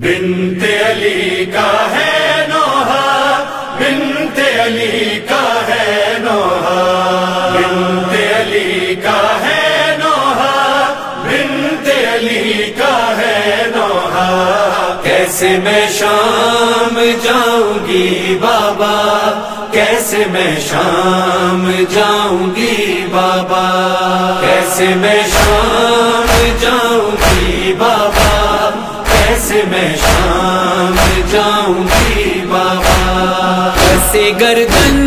بنت علی کا ہے نوحہ، بنت علی کا ہے نوحہ۔ بنت علی کا ہے نوحہ، بنت علی کا ہے نوحہ۔ کیسے میں شام جاؤں گی بابا؟ کیسے میں شام جاؤں گی بابا؟ کیسے میں شام جاؤں گی بابا؟ میں شام جاؤں گی بابا۔ سے گردن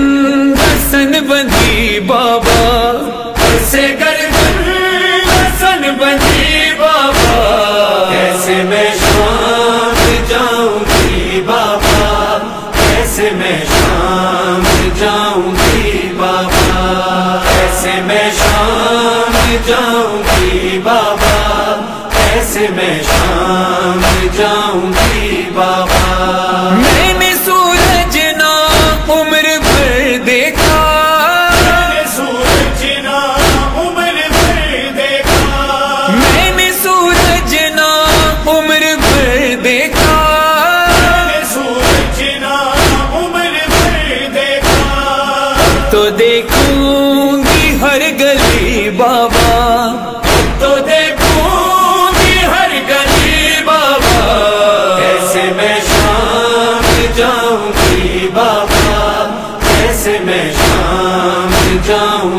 دیکھوں گی ہر گلی بابا تو دیکھوں گی ہر گلی بابا کیسے میں شام جاؤں گی بابا؟ کیسے میں شام جاؤں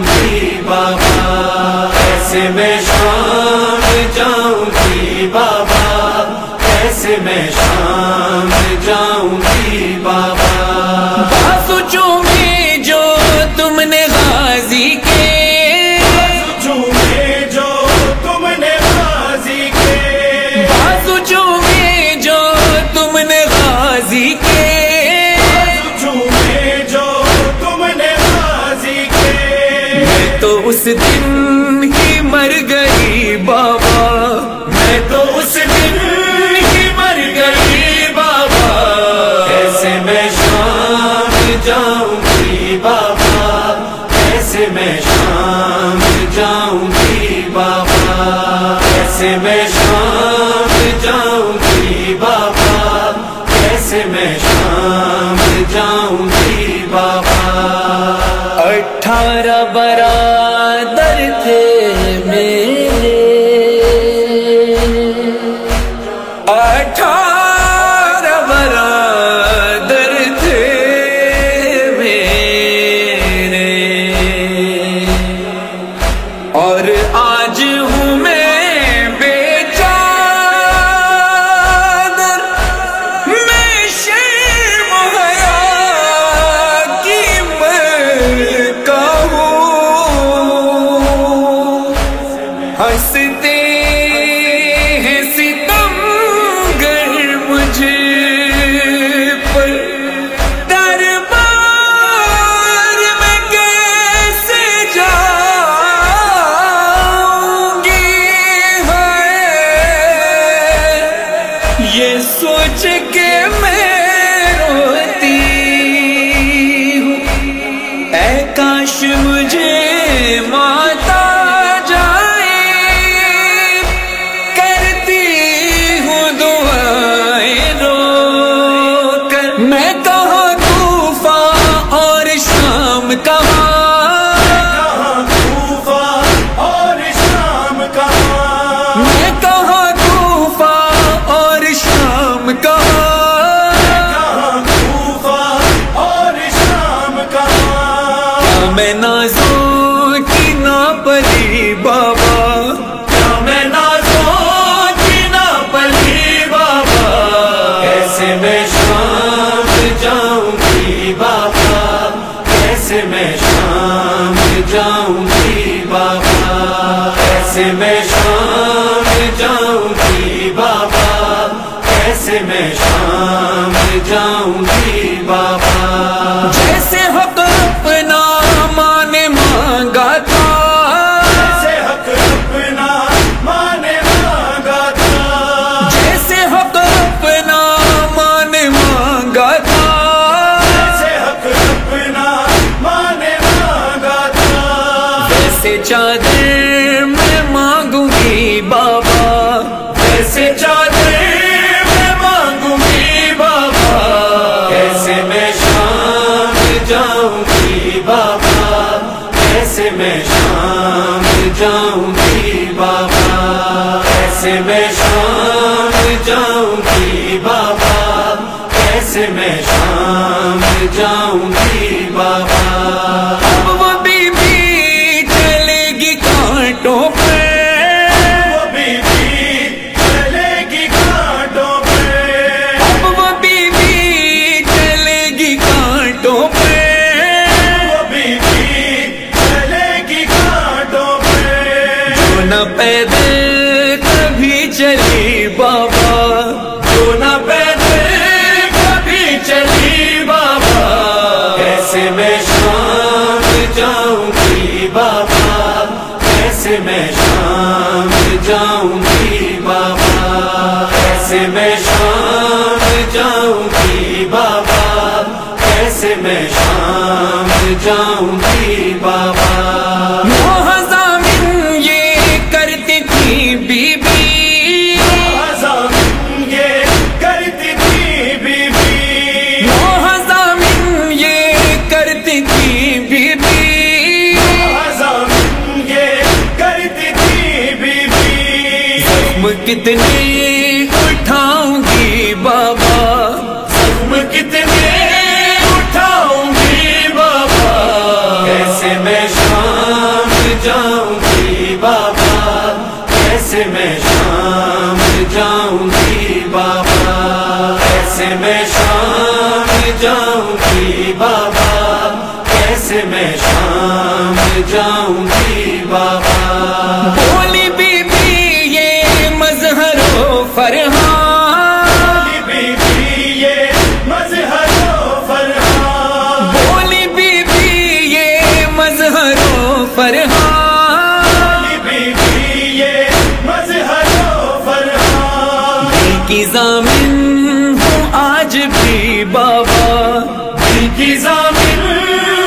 تو اس دن ہی مر گئی بابا۔ میں تو اس دن ہی مر گئی بابا۔ کیسے میں شام جاؤں گی بابا؟ کیسے میں شام اٹھارہ برادر تھے میرے میں نازوں کی نا پلی بابا کیا میں نازوں کی نہ پلی بابا کیسے میں شام جاؤں گی بابا؟ کیسے میں شام جاؤں گی بابا؟ کیسے میں شام جاؤں گی بابا؟ کیسے میں شام جاؤں گی چادر میں مانگوں گی بابا۔ کیسے چادر میں مانگوں گی بابا۔ کیسے میں شام جاؤں گی بابا۔ کیسے میں شام جاؤں گی بابا۔ کیسے میں شام جاؤں گی بابا جو نہ پیدل کبھی چلی بابا۔ کیسے میں شام جاؤں گی بابا؟ کیسے میں شام جاؤں گی بابا؟ کیسے میں شام جاؤں گی بابا؟ کیسے میں شام جاؤں گی بابا؟ کتنے اٹھاؤں گی بابا؟ زخم کتنے اٹھاؤں گی بابا؟ کیسے میں شام جاؤں گی بابا؟ کیسے میں شام جاؤں گی بابا؟ کیسے میں شام جاؤں گی بابا؟ کیسے میں شام جاؤں گی دل کی ضامن ہوں آج بھی بابا۔ دل کی ضامن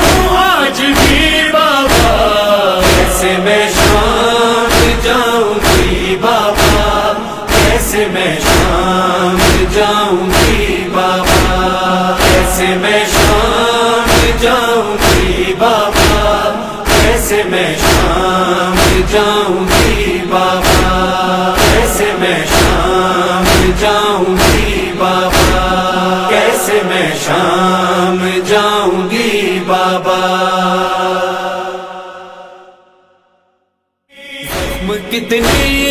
ہوں آج بھی بابا۔ کیسے میں شام جاؤں گی بابا؟ کیسے میں شام جاؤں گی بابا؟ کیسے میں شام جاؤں گی بابا؟ کیسے میں شام جاؤں گی بابا؟ شام جاؤں گی بابا۔ کتنی